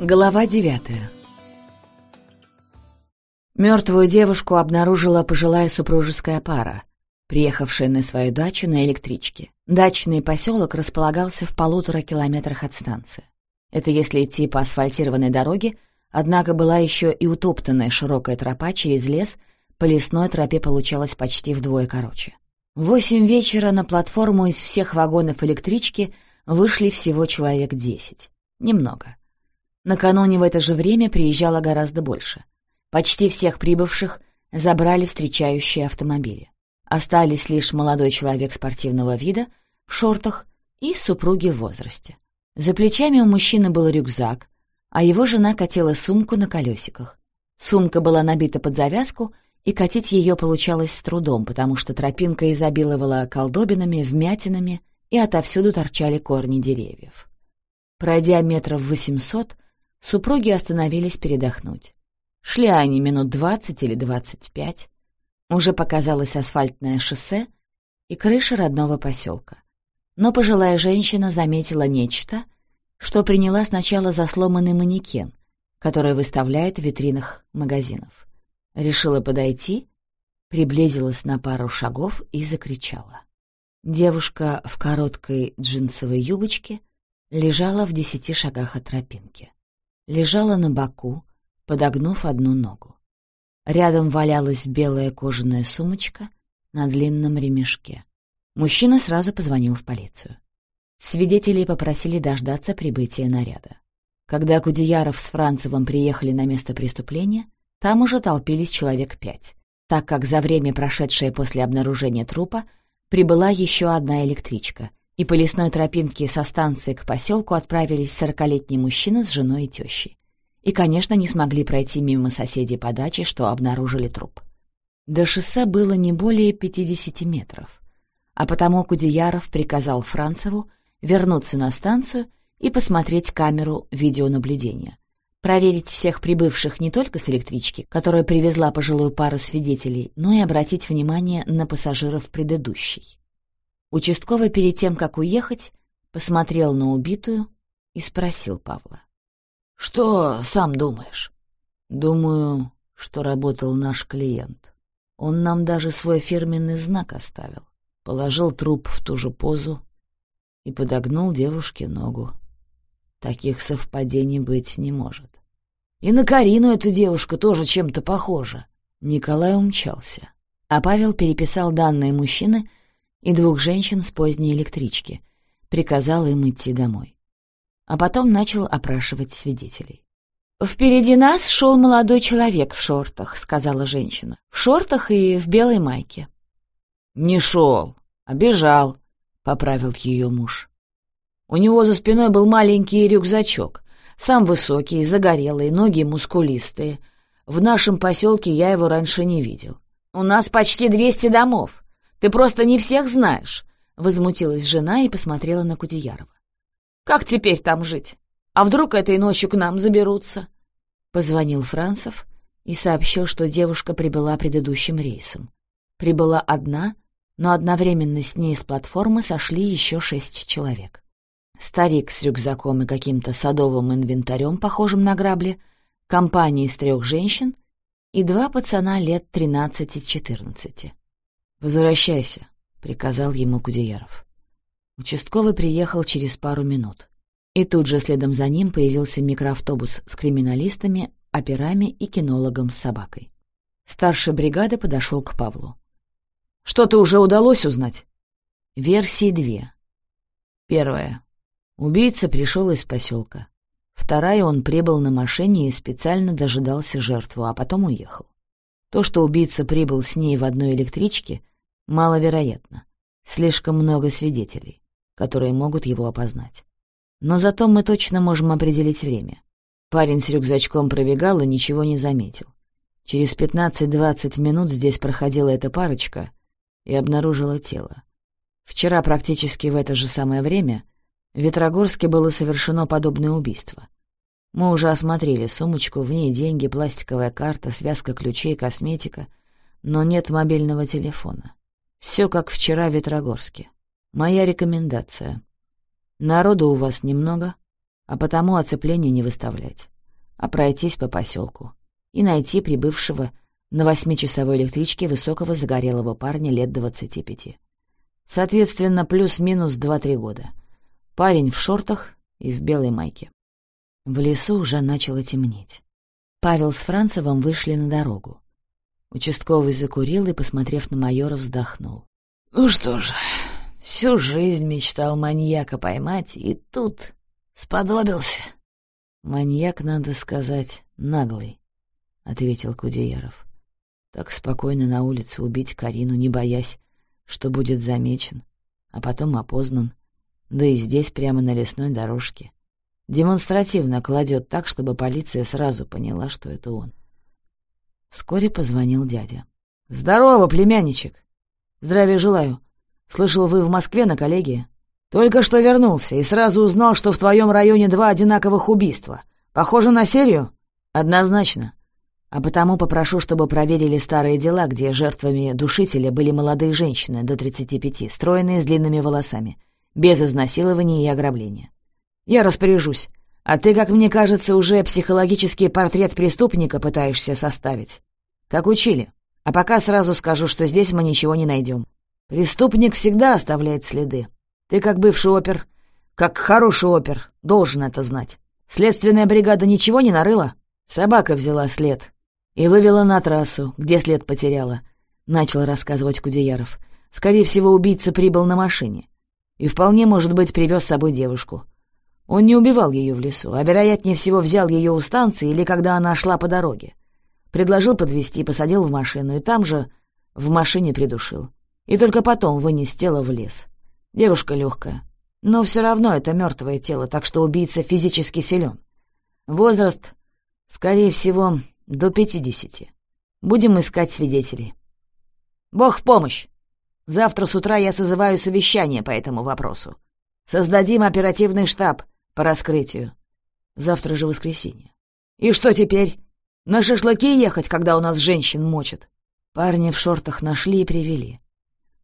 Глава девятая Мертвую девушку обнаружила пожилая супружеская пара, приехавшая на свою дачу на электричке. Дачный поселок располагался в полутора километрах от станции. Это если идти по асфальтированной дороге, однако была еще и утоптанная широкая тропа через лес, по лесной тропе получалось почти вдвое короче. Восемь вечера на платформу из всех вагонов электрички вышли всего человек десять. Немного. Накануне в это же время приезжало гораздо больше. Почти всех прибывших забрали встречающие автомобили. Остались лишь молодой человек спортивного вида в шортах и супруги в возрасте. За плечами у мужчины был рюкзак, а его жена катила сумку на колесиках. Сумка была набита под завязку, и катить ее получалось с трудом, потому что тропинка изобиловала колдобинами, вмятинами, и отовсюду торчали корни деревьев. Пройдя метров восемьсот, Супруги остановились передохнуть. Шли они минут двадцать или двадцать пять. Уже показалось асфальтное шоссе и крыша родного поселка. Но пожилая женщина заметила нечто, что приняла сначала за сломанный манекен, который выставляют в витринах магазинов. Решила подойти, приблизилась на пару шагов и закричала. Девушка в короткой джинсовой юбочке лежала в десяти шагах от тропинки лежала на боку, подогнув одну ногу. Рядом валялась белая кожаная сумочка на длинном ремешке. Мужчина сразу позвонил в полицию. Свидетелей попросили дождаться прибытия наряда. Когда Кудеяров с Францевым приехали на место преступления, там уже толпились человек пять, так как за время, прошедшее после обнаружения трупа, прибыла еще одна электричка, и по лесной тропинке со станции к поселку отправились сорокалетний мужчина с женой и тещей. И, конечно, не смогли пройти мимо соседей по даче, что обнаружили труп. До шоссе было не более 50 метров, а потому Кудеяров приказал Францеву вернуться на станцию и посмотреть камеру видеонаблюдения, проверить всех прибывших не только с электрички, которая привезла пожилую пару свидетелей, но и обратить внимание на пассажиров предыдущей. Участковый перед тем, как уехать, посмотрел на убитую и спросил Павла. «Что сам думаешь?» «Думаю, что работал наш клиент. Он нам даже свой фирменный знак оставил. Положил труп в ту же позу и подогнул девушке ногу. Таких совпадений быть не может. И на Карину эту девушку тоже чем-то похожа». Николай умчался, а Павел переписал данные мужчины и двух женщин с поздней электрички, приказал им идти домой. А потом начал опрашивать свидетелей. «Впереди нас шел молодой человек в шортах», — сказала женщина. «В шортах и в белой майке». «Не шел, а бежал», — поправил ее муж. У него за спиной был маленький рюкзачок. Сам высокий, загорелый, ноги мускулистые. В нашем поселке я его раньше не видел. У нас почти двести домов. Ты просто не всех знаешь», — возмутилась жена и посмотрела на Кудеярова. «Как теперь там жить? А вдруг этой ночью к нам заберутся?» Позвонил Францев и сообщил, что девушка прибыла предыдущим рейсом. Прибыла одна, но одновременно с ней с платформы сошли еще шесть человек. Старик с рюкзаком и каким-то садовым инвентарем, похожим на грабли, компания из трех женщин и два пацана лет тринадцати-четырнадцати. «Возвращайся», — приказал ему Кудеяров. Участковый приехал через пару минут. И тут же следом за ним появился микроавтобус с криминалистами, операми и кинологом с собакой. Старший бригады подошел к Павлу. «Что-то уже удалось узнать?» Версии две. Первая. Убийца пришел из поселка. Вторая, он прибыл на машине и специально дожидался жертву, а потом уехал. То, что убийца прибыл с ней в одной электричке, маловероятно. Слишком много свидетелей, которые могут его опознать. Но зато мы точно можем определить время. Парень с рюкзачком пробегал и ничего не заметил. Через 15-20 минут здесь проходила эта парочка и обнаружила тело. Вчера практически в это же самое время в Ветрогорске было совершено подобное убийство. Мы уже осмотрели сумочку, в ней деньги, пластиковая карта, связка ключей, косметика, но нет мобильного телефона. Все как вчера в Ветрогорске. Моя рекомендация. Народу у вас немного. а потому оцепление не выставлять, а пройтись по поселку и найти прибывшего на восьмичасовой электричке высокого загорелого парня лет двадцати пяти. Соответственно, плюс-минус два-три года. Парень в шортах и в белой майке. В лесу уже начало темнеть. Павел с Францевым вышли на дорогу. Участковый закурил и, посмотрев на майора, вздохнул. «Ну что ж, всю жизнь мечтал маньяка поймать, и тут сподобился». «Маньяк, надо сказать, наглый», — ответил Кудеяров. «Так спокойно на улице убить Карину, не боясь, что будет замечен, а потом опознан, да и здесь прямо на лесной дорожке. Демонстративно кладет так, чтобы полиция сразу поняла, что это он. Вскоре позвонил дядя. «Здорово, племянничек! Здравия желаю. Слышал, вы в Москве на коллегии. Только что вернулся и сразу узнал, что в твоем районе два одинаковых убийства. Похоже на серию?» «Однозначно. А потому попрошу, чтобы проверили старые дела, где жертвами душителя были молодые женщины до 35, стройные с длинными волосами, без изнасилования и ограбления. Я распоряжусь. А ты, как мне кажется, уже психологический портрет преступника пытаешься составить. Как учили. А пока сразу скажу, что здесь мы ничего не найдем. Преступник всегда оставляет следы. Ты, как бывший опер, как хороший опер, должен это знать. Следственная бригада ничего не нарыла? Собака взяла след и вывела на трассу, где след потеряла. Начал рассказывать Кудеяров. Скорее всего, убийца прибыл на машине. И вполне, может быть, привез с собой девушку. Он не убивал ее в лесу, а, вероятнее всего, взял ее у станции или когда она шла по дороге. Предложил подвезти, посадил в машину, и там же в машине придушил. И только потом вынес тело в лес. Девушка легкая. Но все равно это мертвое тело, так что убийца физически силен. Возраст, скорее всего, до пятидесяти. Будем искать свидетелей. Бог в помощь! Завтра с утра я созываю совещание по этому вопросу. Создадим оперативный штаб — по раскрытию. Завтра же воскресенье. И что теперь? На шашлыки ехать, когда у нас женщин мочат? Парня в шортах нашли и привели.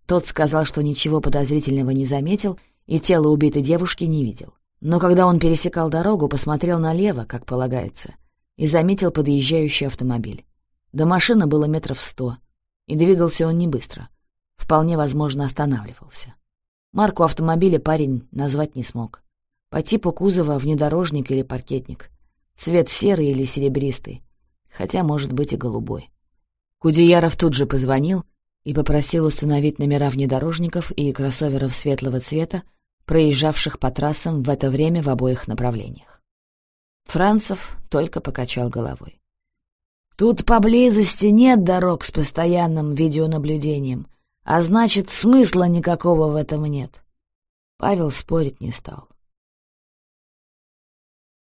Тот сказал, что ничего подозрительного не заметил и тело убитой девушки не видел. Но когда он пересекал дорогу, посмотрел налево, как полагается, и заметил подъезжающий автомобиль. До машины было метров сто, и двигался он не быстро. Вполне возможно, останавливался. Марку автомобиля парень назвать не смог. По типу кузова внедорожник или паркетник. Цвет серый или серебристый. Хотя, может быть, и голубой. Кудеяров тут же позвонил и попросил установить номера внедорожников и кроссоверов светлого цвета, проезжавших по трассам в это время в обоих направлениях. Францев только покачал головой. «Тут поблизости нет дорог с постоянным видеонаблюдением, а значит, смысла никакого в этом нет». Павел спорить не стал.